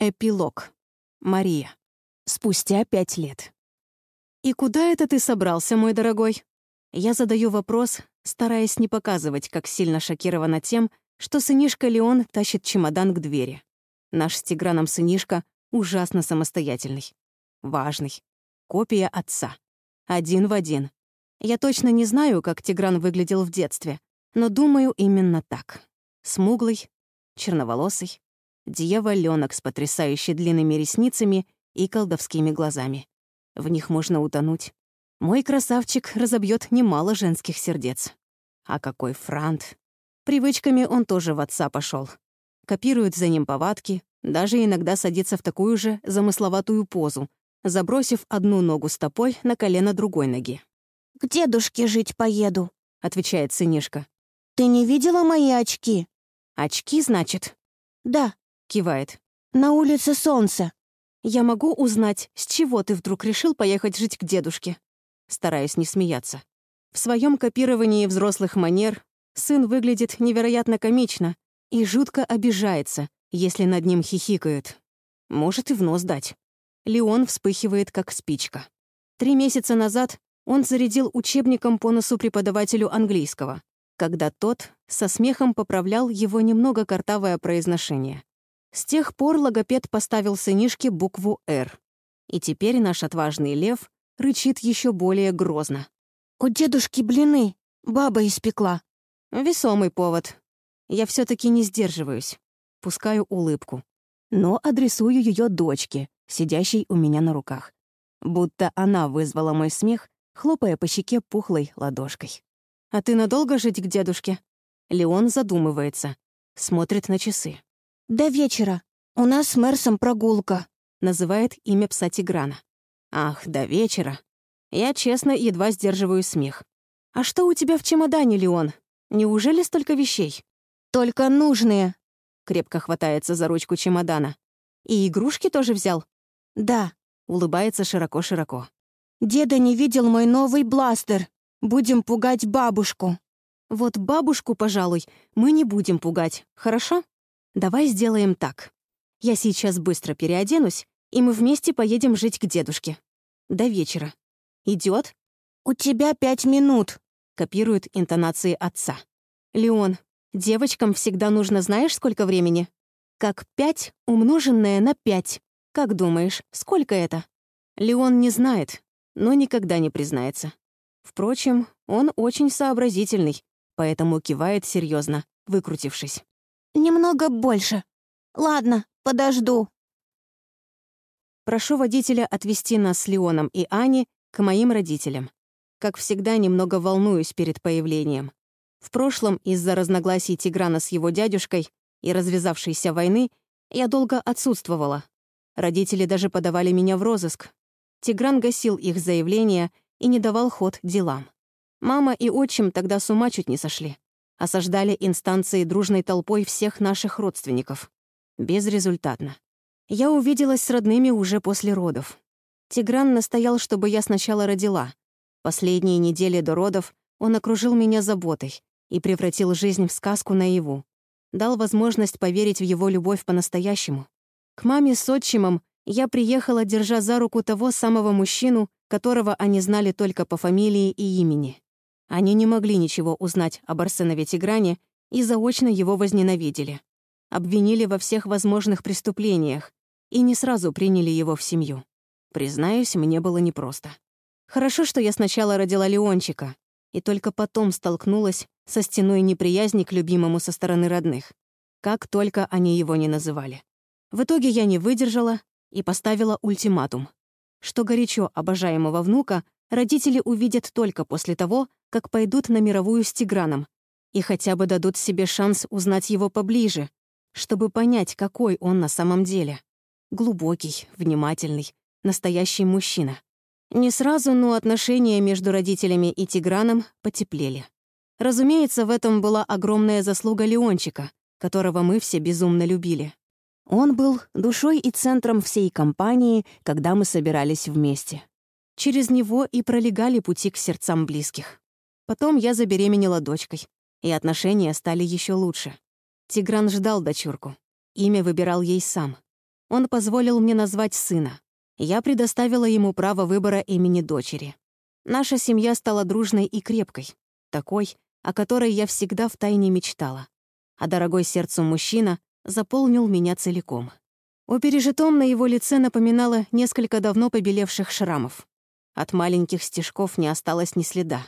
Эпилог. Мария. Спустя пять лет. «И куда это ты собрался, мой дорогой?» Я задаю вопрос, стараясь не показывать, как сильно шокирована тем, что сынишка Леон тащит чемодан к двери. Наш с Тиграном сынишка ужасно самостоятельный. Важный. Копия отца. Один в один. Я точно не знаю, как Тигран выглядел в детстве, но думаю именно так. Смуглый, черноволосый, дьяволёнок с потрясающе длинными ресницами и колдовскими глазами. В них можно утонуть. Мой красавчик разобьет немало женских сердец. А какой франт! Привычками он тоже в отца пошел. Копирует за ним повадки, даже иногда садится в такую же замысловатую позу, забросив одну ногу стопой на колено другой ноги. «К дедушке жить поеду», — отвечает сынишка. «Ты не видела мои очки?» «Очки, значит?» «Да, Кивает. на улице солнце». «Я могу узнать, с чего ты вдруг решил поехать жить к дедушке?» Стараюсь не смеяться. В своем копировании взрослых манер сын выглядит невероятно комично и жутко обижается, если над ним хихикают. Может и в нос дать. Леон вспыхивает, как спичка. Три месяца назад он зарядил учебником по носу преподавателю английского, когда тот со смехом поправлял его немного картавое произношение. С тех пор логопед поставил сынишке букву «Р». И теперь наш отважный лев рычит еще более грозно. «У дедушки блины. Баба испекла». Весомый повод. Я все таки не сдерживаюсь. Пускаю улыбку. Но адресую ее дочке, сидящей у меня на руках. Будто она вызвала мой смех, хлопая по щеке пухлой ладошкой. «А ты надолго жить к дедушке?» Леон задумывается, смотрит на часы. «До вечера. У нас с Мерсом прогулка». Называет имя пса Тиграна. «Ах, до вечера». Я честно едва сдерживаю смех. «А что у тебя в чемодане, Леон? Неужели столько вещей?» «Только нужные». Крепко хватается за ручку чемодана. «И игрушки тоже взял?» «Да». Улыбается широко-широко. «Деда не видел мой новый бластер. Будем пугать бабушку». Вот бабушку, пожалуй, мы не будем пугать, хорошо? Давай сделаем так. Я сейчас быстро переоденусь, и мы вместе поедем жить к дедушке. До вечера. Идет? «У тебя пять минут», — копирует интонации отца. «Леон, девочкам всегда нужно знаешь, сколько времени? Как пять, умноженное на пять. Как думаешь, сколько это?» Леон не знает, но никогда не признается. Впрочем, он очень сообразительный, поэтому кивает серьезно, выкрутившись. «Немного больше. Ладно, подожду». Прошу водителя отвезти нас с Леоном и Ани к моим родителям. Как всегда, немного волнуюсь перед появлением. В прошлом, из-за разногласий Тиграна с его дядюшкой и развязавшейся войны, я долго отсутствовала. Родители даже подавали меня в розыск. Тигран гасил их заявления и не давал ход делам. Мама и отчим тогда с ума чуть не сошли. Осаждали инстанции дружной толпой всех наших родственников. Безрезультатно. Я увиделась с родными уже после родов. Тигран настоял, чтобы я сначала родила. Последние недели до родов он окружил меня заботой и превратил жизнь в сказку наяву. Дал возможность поверить в его любовь по-настоящему. К маме с отчимом я приехала, держа за руку того самого мужчину, которого они знали только по фамилии и имени. Они не могли ничего узнать об Арсенове Тигране и заочно его возненавидели. Обвинили во всех возможных преступлениях и не сразу приняли его в семью. Признаюсь, мне было непросто. Хорошо, что я сначала родила Леончика, и только потом столкнулась со стеной неприязни к любимому со стороны родных, как только они его не называли. В итоге я не выдержала и поставила ультиматум, что горячо обожаемого внука родители увидят только после того, как пойдут на мировую с Тиграном и хотя бы дадут себе шанс узнать его поближе, чтобы понять, какой он на самом деле. Глубокий, внимательный, настоящий мужчина. Не сразу, но отношения между родителями и Тиграном потеплели. Разумеется, в этом была огромная заслуга Леончика, которого мы все безумно любили. Он был душой и центром всей компании, когда мы собирались вместе. Через него и пролегали пути к сердцам близких. Потом я забеременела дочкой, и отношения стали еще лучше. Тигран ждал дочурку. Имя выбирал ей сам. он позволил мне назвать сына. Я предоставила ему право выбора имени дочери. Наша семья стала дружной и крепкой, такой, о которой я всегда втайне мечтала. А дорогой сердцу мужчина заполнил меня целиком. О пережитом на его лице напоминало несколько давно побелевших шрамов. От маленьких стежков не осталось ни следа.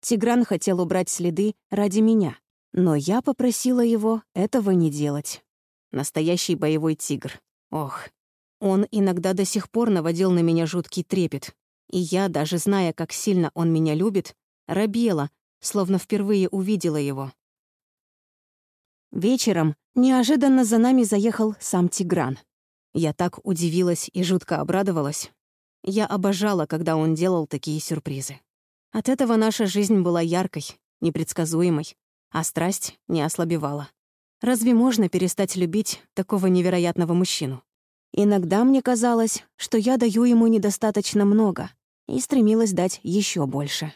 Тигран хотел убрать следы ради меня, но я попросила его этого не делать. Настоящий боевой тигр. Ох, он иногда до сих пор наводил на меня жуткий трепет. И я, даже зная, как сильно он меня любит, робела, словно впервые увидела его. Вечером неожиданно за нами заехал сам Тигран. Я так удивилась и жутко обрадовалась. Я обожала, когда он делал такие сюрпризы. От этого наша жизнь была яркой, непредсказуемой, а страсть не ослабевала. Разве можно перестать любить такого невероятного мужчину? Иногда мне казалось, что я даю ему недостаточно много и стремилась дать еще больше.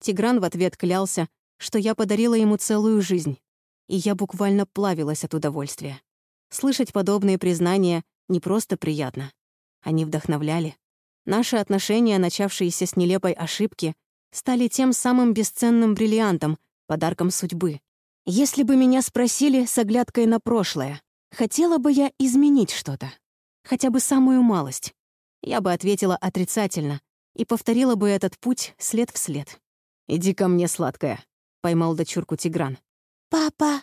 Тигран в ответ клялся, что я подарила ему целую жизнь, и я буквально плавилась от удовольствия. Слышать подобные признания не просто приятно. Они вдохновляли. Наши отношения, начавшиеся с нелепой ошибки, стали тем самым бесценным бриллиантом, подарком судьбы. Если бы меня спросили с оглядкой на прошлое, хотела бы я изменить что-то, хотя бы самую малость, я бы ответила отрицательно и повторила бы этот путь след в след. «Иди ко мне, сладкая», — поймал дочурку Тигран. «Папа,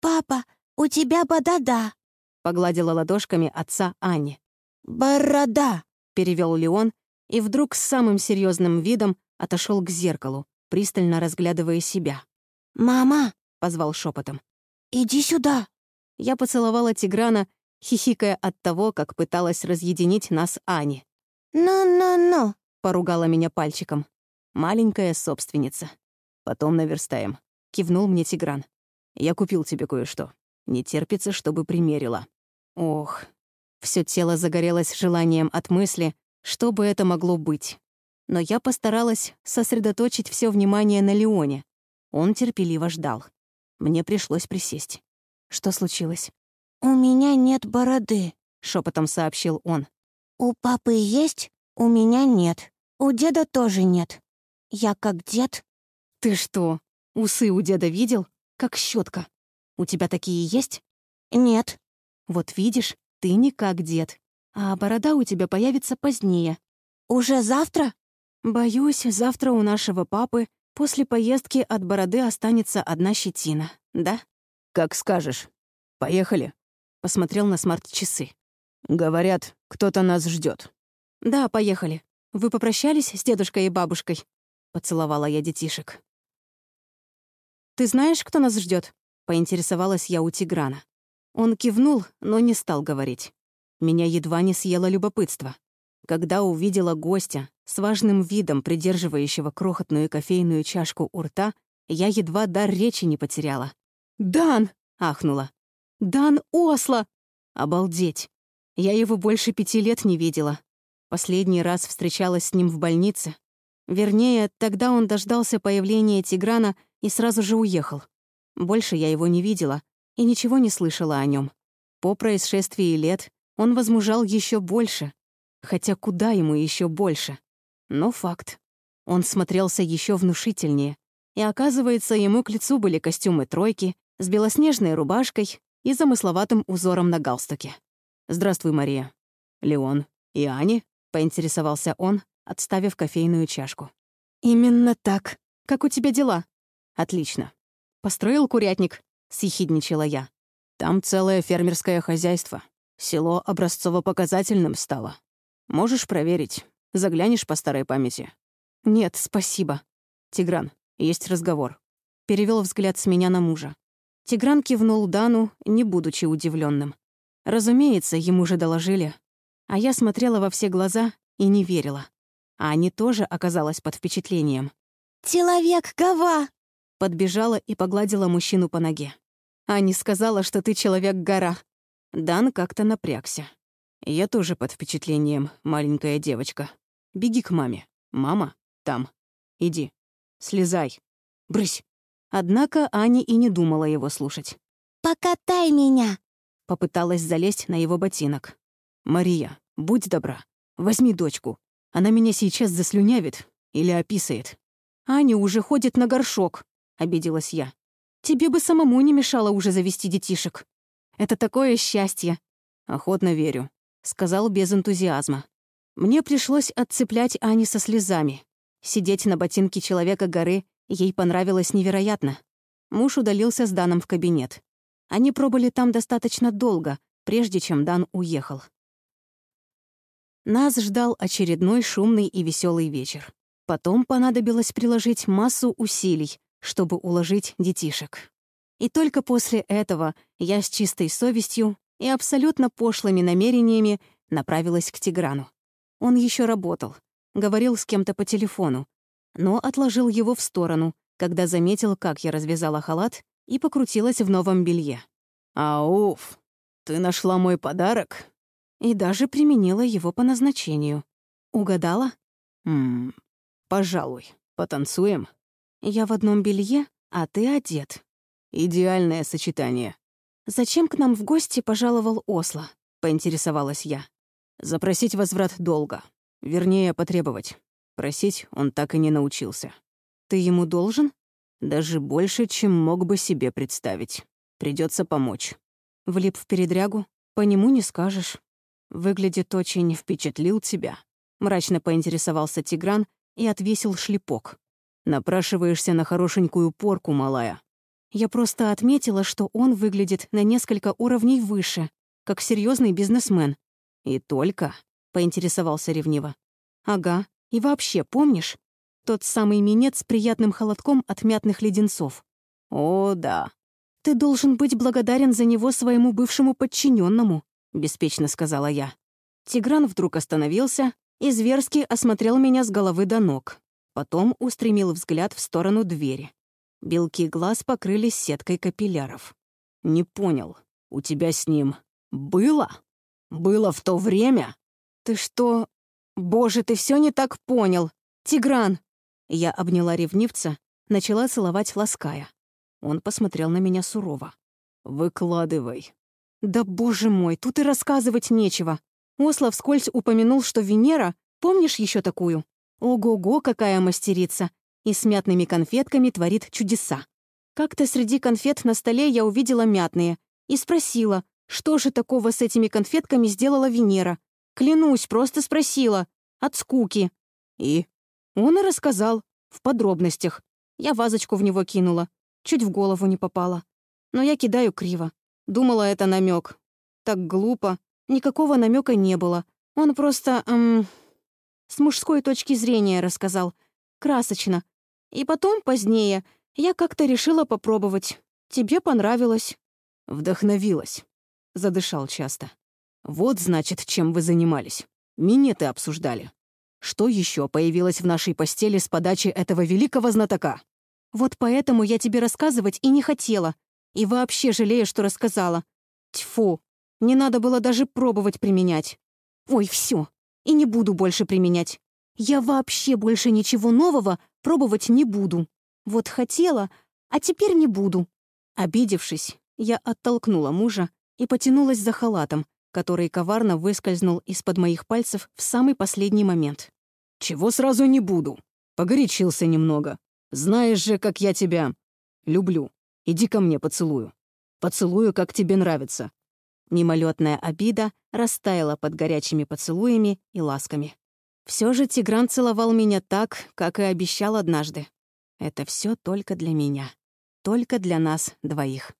папа, у тебя борода», — погладила ладошками отца Ани. «Борода», — перевел Леон, и вдруг с самым серьезным видом отошел к зеркалу, пристально разглядывая себя. «Мама», — позвал шепотом. «Иди сюда». Я поцеловала Тиграна, хихикая от того, как пыталась разъединить нас Ани. «Ну-ну-ну», — поругала меня пальчиком. Маленькая собственница. Потом наверстаем. Кивнул мне Тигран. Я купил тебе кое-что. Не терпится, чтобы примерила. Ох. Все тело загорелось желанием от мысли, что бы это могло быть. Но я постаралась сосредоточить все внимание на Леоне. Он терпеливо ждал. Мне пришлось присесть. Что случилось? «У меня нет бороды», — шепотом сообщил он. «У папы есть, у меня нет. У деда тоже нет. Я как дед». «Ты что, усы у деда видел? Как щетка. У тебя такие есть?» «Нет». «Вот видишь, ты не как дед. А борода у тебя появится позднее». «Уже завтра?» «Боюсь, завтра у нашего папы после поездки от бороды останется одна щетина, да?» «Как скажешь. Поехали», — посмотрел на смарт-часы. «Говорят, кто-то нас ждет. «Да, поехали. Вы попрощались с дедушкой и бабушкой?» — поцеловала я детишек. «Ты знаешь, кто нас ждет? поинтересовалась я у Тиграна. Он кивнул, но не стал говорить. Меня едва не съело любопытство. Когда увидела гостя, с важным видом придерживающего крохотную кофейную чашку у рта, я едва дар речи не потеряла. «Дан!» — ахнула. «Дан Осло!» «Обалдеть! Я его больше пяти лет не видела. Последний раз встречалась с ним в больнице. Вернее, тогда он дождался появления Тиграна и сразу же уехал. Больше я его не видела и ничего не слышала о нем. По происшествии лет он возмужал еще больше. Хотя куда ему еще больше? Но факт. Он смотрелся еще внушительнее. И оказывается, ему к лицу были костюмы тройки с белоснежной рубашкой и замысловатым узором на галстуке. «Здравствуй, Мария». «Леон и Ани?» — поинтересовался он, отставив кофейную чашку. «Именно так. Как у тебя дела?» «Отлично. Построил курятник?» — съехидничала я. «Там целое фермерское хозяйство. Село образцово-показательным стало. Можешь проверить. Заглянешь по старой памяти». «Нет, спасибо». «Тигран, есть разговор». Перевел взгляд с меня на мужа. Тигран кивнул Дану, не будучи удивленным. Разумеется, ему же доложили. А я смотрела во все глаза и не верила. А они тоже оказалась под впечатлением. «Человек-гова!» Подбежала и погладила мужчину по ноге. «Ани сказала, что ты человек-гора». Дан как-то напрягся. «Я тоже под впечатлением, маленькая девочка. Беги к маме. Мама там. Иди. Слезай. Брысь». Однако Ани и не думала его слушать. «Покатай меня!» Попыталась залезть на его ботинок. «Мария, будь добра, возьми дочку. Она меня сейчас заслюнявит или описает». «Аня уже ходит на горшок», — обиделась я. «Тебе бы самому не мешало уже завести детишек. Это такое счастье». «Охотно верю», — сказал без энтузиазма. Мне пришлось отцеплять Ани со слезами. Сидеть на ботинке человека горы ей понравилось невероятно. Муж удалился с Даном в кабинет. Они пробыли там достаточно долго, прежде чем Дан уехал. Нас ждал очередной шумный и веселый вечер. Потом понадобилось приложить массу усилий, чтобы уложить детишек. И только после этого я с чистой совестью и абсолютно пошлыми намерениями направилась к Тиграну. Он еще работал, говорил с кем-то по телефону, но отложил его в сторону, когда заметил, как я развязала халат и покрутилась в новом белье. «Ауф, ты нашла мой подарок?» И даже применила его по назначению. Угадала? «Ммм, пожалуй, потанцуем?» «Я в одном белье, а ты одет». «Идеальное сочетание». «Зачем к нам в гости пожаловал Осло?» — поинтересовалась я. «Запросить возврат долга. Вернее, потребовать. Просить он так и не научился. Ты ему должен? Даже больше, чем мог бы себе представить. Придется помочь. Влип в передрягу? По нему не скажешь. Выглядит очень впечатлил тебя. Мрачно поинтересовался Тигран и отвесил шлепок. Напрашиваешься на хорошенькую порку, малая. Я просто отметила, что он выглядит на несколько уровней выше, как серьезный бизнесмен. И только, поинтересовался ревниво. Ага, и вообще, помнишь? Тот самый минет с приятным холодком от мятных леденцов. О, да. Ты должен быть благодарен за него своему бывшему подчиненному, беспечно сказала я. Тигран вдруг остановился и зверски осмотрел меня с головы до ног. Потом устремил взгляд в сторону двери. Белки глаз покрылись сеткой капилляров. «Не понял, у тебя с ним было? Было в то время?» «Ты что, «Боже, ты все не так понял! Тигран!» Я обняла ревнивца, начала целовать, лаская. Он посмотрел на меня сурово. «Выкладывай». «Да боже мой, тут и рассказывать нечего. Осло вскользь упомянул, что Венера, помнишь еще такую? Ого-го, какая мастерица! И с мятными конфетками творит чудеса. Как-то среди конфет на столе я увидела мятные и спросила, что же такого с этими конфетками сделала Венера. Клянусь, просто спросила. От скуки. И? Он и рассказал. В подробностях. Я вазочку в него кинула. Чуть в голову не попала. Но я кидаю криво. Думала, это намек. Так глупо. Никакого намека не было. Он просто, эм, с мужской точки зрения рассказал. Красочно. И потом, позднее, я как-то решила попробовать. Тебе понравилось. Вдохновилась. Задышал часто. Вот, значит, чем вы занимались. Минеты обсуждали. Что еще появилось в нашей постели с подачи этого великого знатока? Вот поэтому я тебе рассказывать и не хотела. И вообще жалею, что рассказала. Тьфу, не надо было даже пробовать применять. Ой, все, и не буду больше применять. Я вообще больше ничего нового пробовать не буду. Вот хотела, а теперь не буду. Обидевшись, я оттолкнула мужа и потянулась за халатом, который коварно выскользнул из-под моих пальцев в самый последний момент. «Чего сразу не буду? Погорячился немного. Знаешь же, как я тебя люблю. Иди ко мне, поцелую. Поцелую, как тебе нравится». Мимолетная обида растаяла под горячими поцелуями и ласками. Все же Тигран целовал меня так, как и обещал однажды. Это все только для меня. Только для нас двоих.